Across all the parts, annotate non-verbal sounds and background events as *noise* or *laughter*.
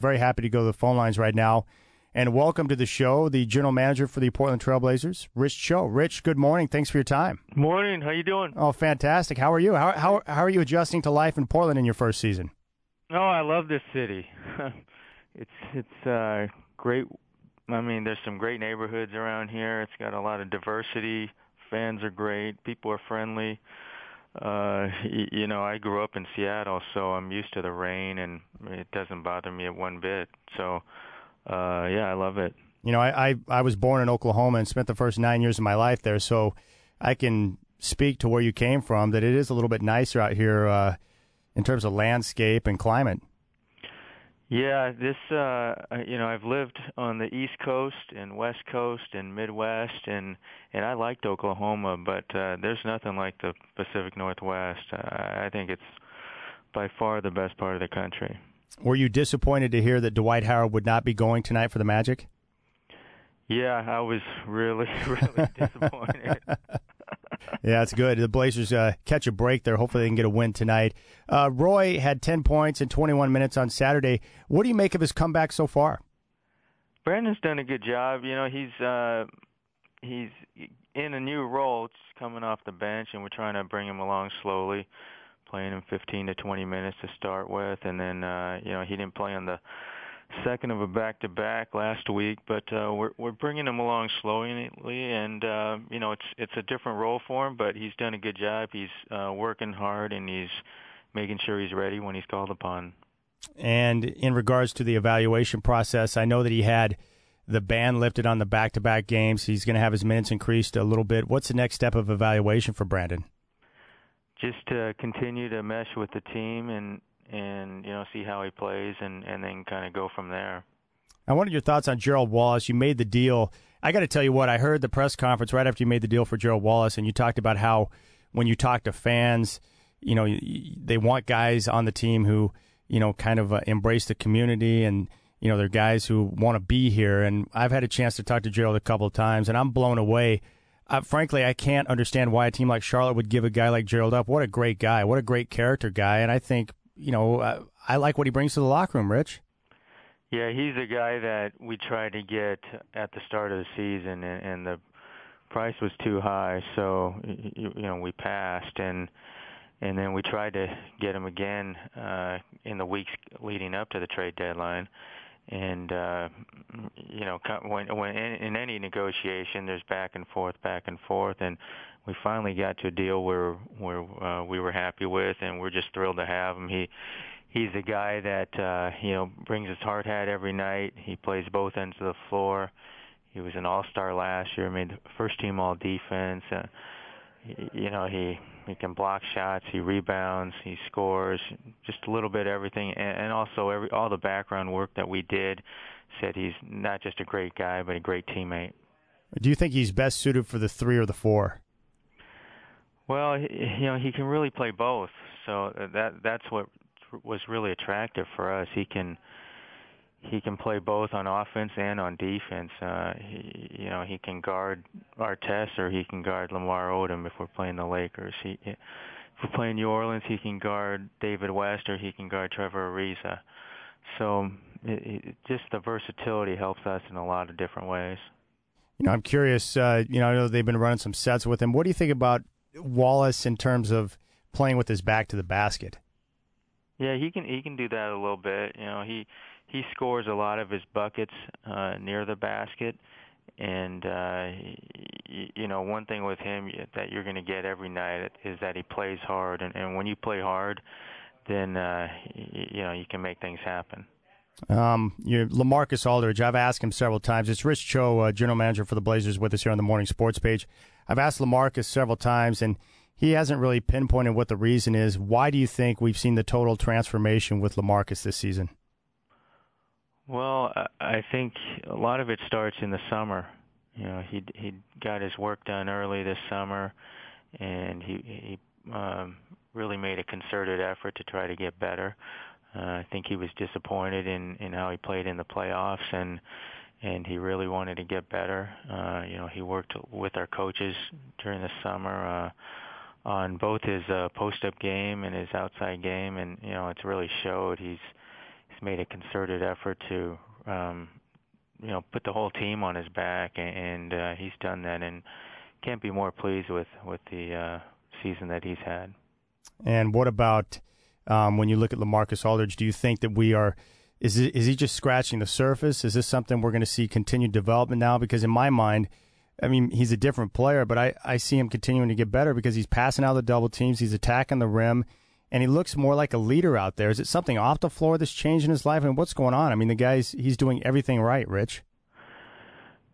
Very happy to go to the phone lines right now. And welcome to the show, the general manager for the Portland Trailblazers, Rich Cho. Rich, good morning. Thanks for your time. Morning. How you doing? Oh, fantastic. How are you? How, how, how are you adjusting to life in Portland in your first season? Oh, I love this city. *laughs* it's it's uh, great. I mean, there's some great neighborhoods around here. It's got a lot of diversity. Fans are great. People are friendly uh *laughs* you know i grew up in seattle so i'm used to the rain and it doesn't bother me one bit. So uh yeah i love it. You know i i, I was born in oklahoma and spent the first nine years of my life there so i can speak to where you came from that it is a little bit nicer out here uh in terms of landscape and climate yeah, this uh you know, I've lived on the East Coast and West Coast and Midwest and and I liked Oklahoma, but uh there's nothing like the Pacific Northwest. Uh, I think it's by far the best part of the country. Were you disappointed to hear that Dwight Howard would not be going tonight for the Magic? Yeah, I was really *laughs* really disappointed. *laughs* yeah, it's good. The Blazers uh, catch a break there. Hopefully, they can get a win tonight. Uh, Roy had 10 points in 21 minutes on Saturday. What do you make of his comeback so far? Brandon's done a good job. You know, he's uh, he's in a new role, just coming off the bench, and we're trying to bring him along slowly, playing him 15 to 20 minutes to start with, and then uh, you know he didn't play on the second of a back-to-back last week, but uh, we're we're bringing him along slowly, and uh, you know it's it's a different role for him, but he's done a good job. He's uh, working hard, and he's making sure he's ready when he's called upon. And in regards to the evaluation process, I know that he had the ban lifted on the back-to-back games. He's going to have his minutes increased a little bit. What's the next step of evaluation for Brandon? Just to continue to mesh with the team and and you know see how he plays and and then kind of go from there. I wanted your thoughts on Gerald Wallace. You made the deal. I got to tell you what I heard the press conference right after you made the deal for Gerald Wallace, and you talked about how when you talk to fans, you know they want guys on the team who you know kind of uh, embrace the community and you know they're guys who want to be here. And I've had a chance to talk to Gerald a couple of times, and I'm blown away. Uh, frankly, I can't understand why a team like Charlotte would give a guy like Gerald up. What a great guy! What a great character guy! And I think you know, uh, I like what he brings to the locker room, Rich. Yeah, he's a guy that we tried to get at the start of the season, and, and the price was too high, so you, you know we passed, and and then we tried to get him again uh, in the weeks leading up to the trade deadline. And uh, you know, when when in, in any negotiation, there's back and forth, back and forth, and we finally got to a deal where where uh, we were happy with, and we're just thrilled to have him. He he's a guy that uh, you know brings his hard hat every night. He plays both ends of the floor. He was an all-star last year, made first team all defense. Uh, you know he he can block shots, he rebounds, he scores, just a little bit of everything, and, and also every all the background work that we did said he's not just a great guy, but a great teammate. Do you think he's best suited for the three or the four? Well, you know, he can really play both. So uh, that that's what was really attractive for us. He can he can play both on offense and on defense. Uh, he, you know, he can guard Artest or he can guard Lamar Odom if we're playing the Lakers. He, if we're playing New Orleans, he can guard David West or he can guard Trevor Ariza. So it, it, just the versatility helps us in a lot of different ways. You know, I'm curious. Uh, you know, I know they've been running some sets with him. What do you think about Wallace in terms of playing with his back to the basket? Yeah, he can he can do that a little bit. You know, he he scores a lot of his buckets uh near the basket and uh you know, one thing with him that you're going to get every night is that he plays hard and and when you play hard, then uh you know, you can make things happen. Um, you Lamarcus Aldridge. I've asked him several times. It's Rich Cho, uh, general manager for the Blazers, with us here on the morning sports page. I've asked Lamarcus several times, and he hasn't really pinpointed what the reason is. Why do you think we've seen the total transformation with Lamarcus this season? Well, I think a lot of it starts in the summer. You know, he he got his work done early this summer, and he he um, really made a concerted effort to try to get better. Uh, I think he was disappointed in in how he played in the playoffs, and and he really wanted to get better. Uh, you know, he worked with our coaches during the summer uh, on both his uh, post-up game and his outside game, and you know, it's really showed. He's he's made a concerted effort to um, you know put the whole team on his back, and, and uh, he's done that, and can't be more pleased with with the uh, season that he's had. And what about um, when you look at Lamarcus Aldridge? Do you think that we are is it, is he just scratching the surface? Is this something we're going to see continued development now? Because in my mind, I mean, he's a different player, but I, I see him continuing to get better because he's passing out the double teams, he's attacking the rim, and he looks more like a leader out there. Is it something off the floor that's changed in his life? And what's going on? I mean, the guy's he's doing everything right, Rich.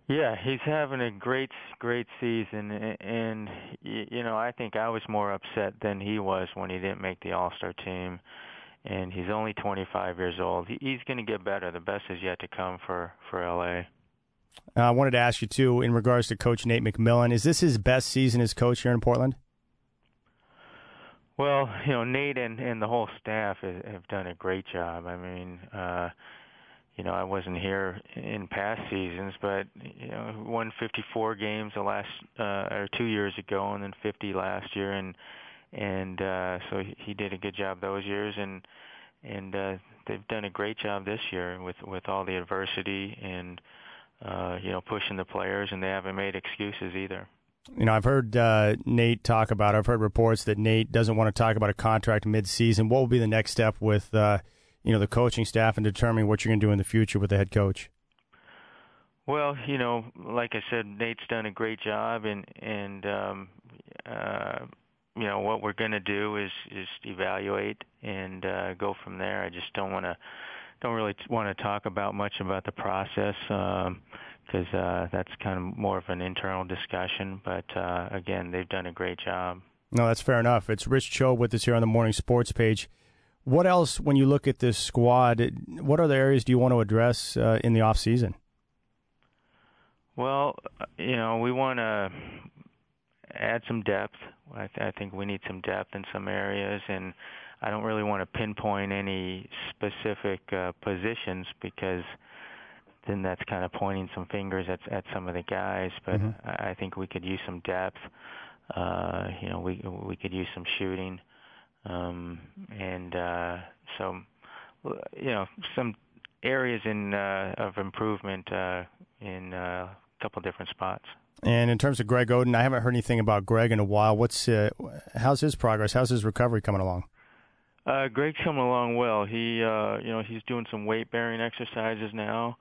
Yeah, he's having a great, great season, and you know, I think I was more upset than he was when he didn't make the All Star team, and he's only 25 years old. He's going to get better. The best is yet to come for for LA. Uh, I wanted to ask you too, in regards to Coach Nate McMillan, is this his best season as coach here in Portland? Well, you know, Nate and and the whole staff have, have done a great job. I mean. uh you know, I wasn't here in past seasons, but you know, won 54 games the last uh, or two years ago, and then 50 last year, and and uh, so he did a good job those years, and and uh, they've done a great job this year with with all the adversity and uh, you know pushing the players, and they haven't made excuses either. You know, I've heard uh, Nate talk about. I've heard reports that Nate doesn't want to talk about a contract mid-season. What will be the next step with? Uh, you know the coaching staff and determining what you're going to do in the future with the head coach? Well, you know, like I said, Nate's done a great job, and and um, uh, you know what we're going to do is is evaluate and uh, go from there. I just don't want to don't really want to talk about much about the process because um, uh, that's kind of more of an internal discussion. But uh, again, they've done a great job. No, that's fair enough. It's Rich Cho with us here on the Morning Sports page. What else, when you look at this squad, what other areas do you want to address uh, in the off season? Well, you know, we want to add some depth. I, th- I think we need some depth in some areas, and I don't really want to pinpoint any specific uh, positions because then that's kind of pointing some fingers at at some of the guys. But mm-hmm. I, I think we could use some depth. Uh, you know, we we could use some shooting. Um, and uh, so, you know, some areas in uh, of improvement uh, in uh, a couple different spots. And in terms of Greg Oden, I haven't heard anything about Greg in a while. What's uh, how's his progress? How's his recovery coming along? Uh, Greg's coming along well. He, uh, you know, he's doing some weight bearing exercises now,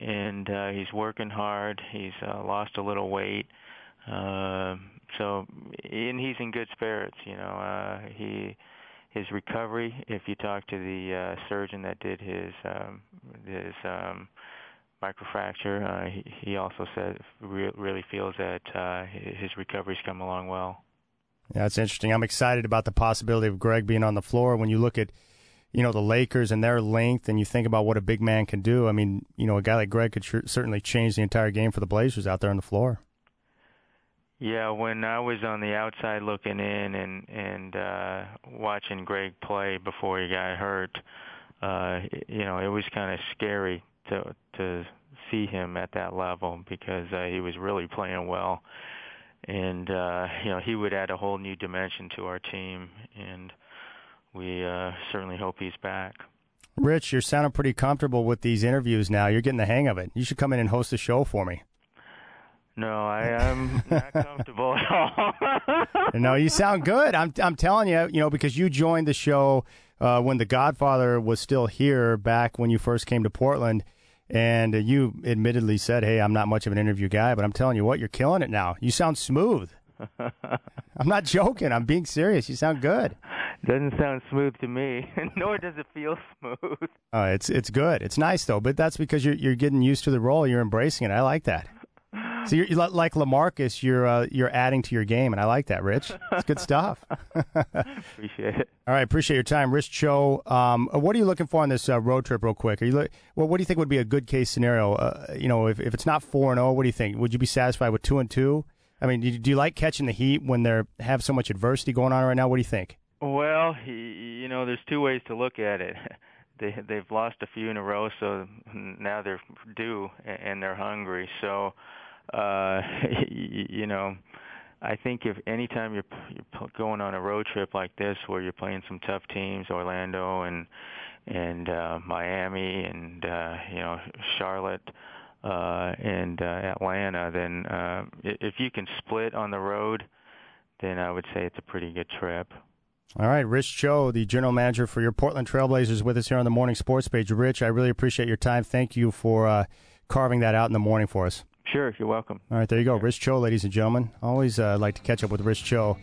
and uh, he's working hard. He's uh, lost a little weight. Uh, so and he's in good spirits. You know, uh, he his recovery. If you talk to the uh, surgeon that did his um, his um, microfracture, uh, he, he also said re- really feels that uh, his recovery's come along well. That's interesting. I'm excited about the possibility of Greg being on the floor. When you look at, you know, the Lakers and their length, and you think about what a big man can do. I mean, you know, a guy like Greg could tr- certainly change the entire game for the Blazers out there on the floor. Yeah, when I was on the outside looking in and and uh watching Greg play before he got hurt, uh you know, it was kind of scary to to see him at that level because uh, he was really playing well. And uh you know, he would add a whole new dimension to our team and we uh certainly hope he's back. Rich, you're sounding pretty comfortable with these interviews now. You're getting the hang of it. You should come in and host a show for me. No, I am not comfortable at all. *laughs* no, you sound good. I'm I'm telling you, you know, because you joined the show uh, when The Godfather was still here back when you first came to Portland, and you admittedly said, "Hey, I'm not much of an interview guy, but I'm telling you what, you're killing it now. You sound smooth." *laughs* I'm not joking. I'm being serious. You sound good. Doesn't sound smooth to me, *laughs* nor does it feel smooth. Uh, it's it's good. It's nice though, but that's because you're you're getting used to the role. You're embracing it. I like that. So you're, you're like Lamarcus, you're uh, you're adding to your game, and I like that, Rich. It's good stuff. *laughs* appreciate it. All right, appreciate your time, Rich Cho. Um, what are you looking for on this uh, road trip, real quick? Are you look, well? What do you think would be a good case scenario? Uh, you know, if, if it's not four and zero, oh, what do you think? Would you be satisfied with two and two? I mean, do you, do you like catching the heat when they have so much adversity going on right now? What do you think? Well, you know, there's two ways to look at it. *laughs* They they've lost a few in a row, so now they're due and they're hungry. So uh, *laughs* you know, I think if anytime you're, you're going on a road trip like this, where you're playing some tough teams, Orlando and and uh, Miami and uh, you know Charlotte uh, and uh, Atlanta, then uh, if you can split on the road, then I would say it's a pretty good trip. All right, Rich Cho, the general manager for your Portland Trailblazers, with us here on the morning sports page. Rich, I really appreciate your time. Thank you for uh, carving that out in the morning for us. Sure, you're welcome. All right, there you go. Rich Cho, ladies and gentlemen. Always uh, like to catch up with Rich Cho